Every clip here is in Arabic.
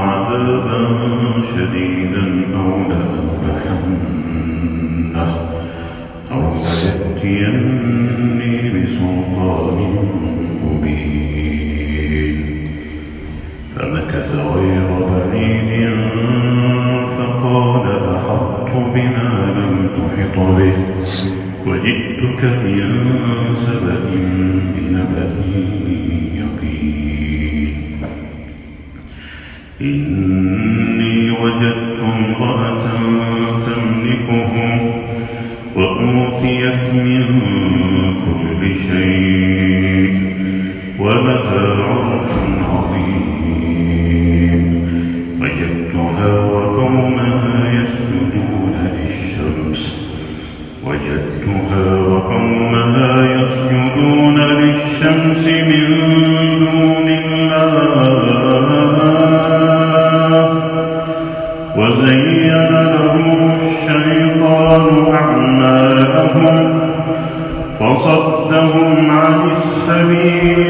عذابا شديدا أو لأذبحنه. أو بسلطان مبين. غير بعيد فقال أحطت بما لم به. وجئتك يقين. إني وجدت من كل شيء عظيم وجدتها وقومها يسجدون للشمس وجدتها وقومها يسجدون للشمس من دون الله وزين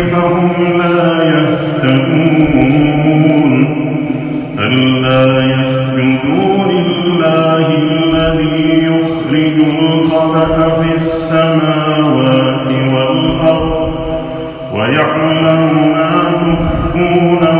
فهم لا يهتدون. ألا يسجدوا لله الذي يخرج في السماوات والأرض ويعلم ما تخفون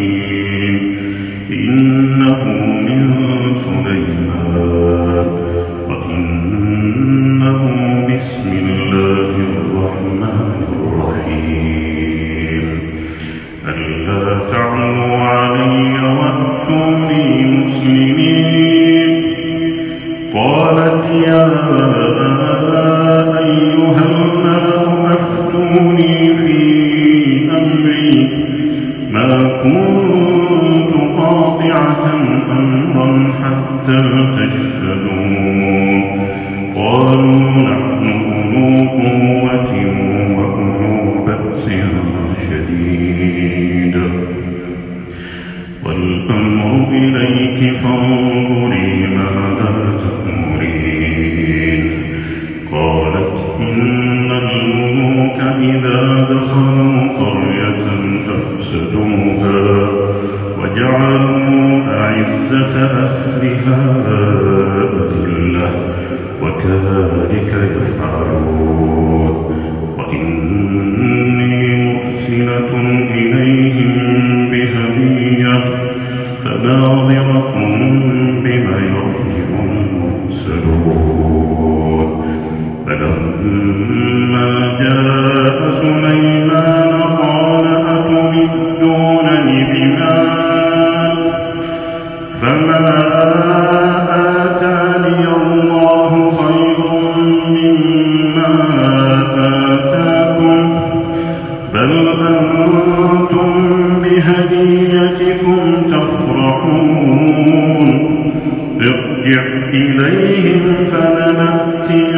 ما كنت قاطعة أمرا حتى تشهدون وجعلوا أعزة أهلها أذلة وكذلك يفعلون. وإني مرسلة إليهم بهدية فناظرة بما يرجع المرسلون. فلما جاء سليمان قال أتمدونني بمال آتاكم بل أنتم بهديتكم تفرحون. ارجع إليهم فلنأتينهم